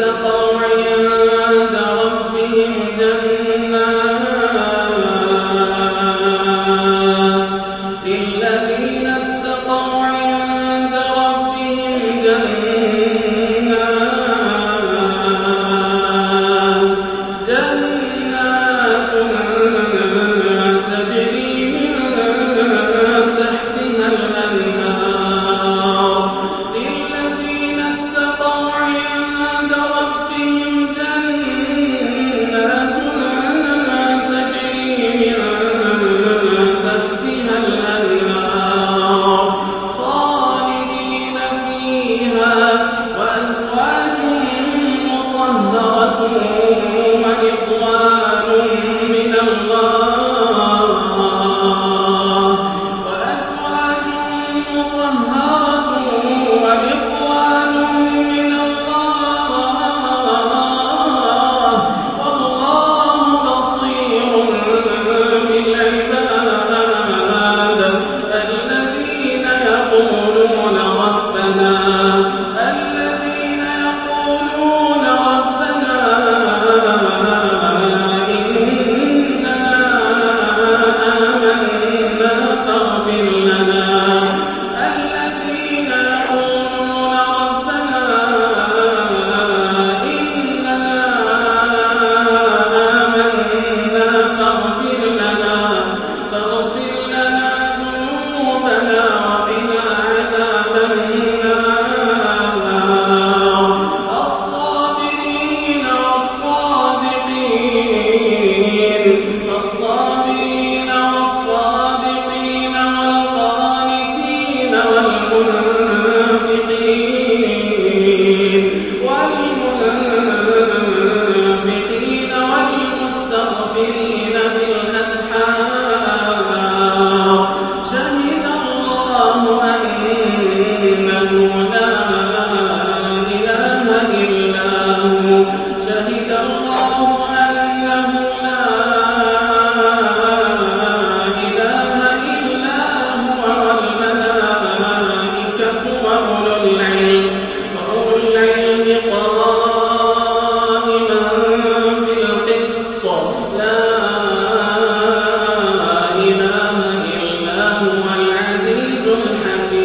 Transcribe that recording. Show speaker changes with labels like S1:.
S1: صدق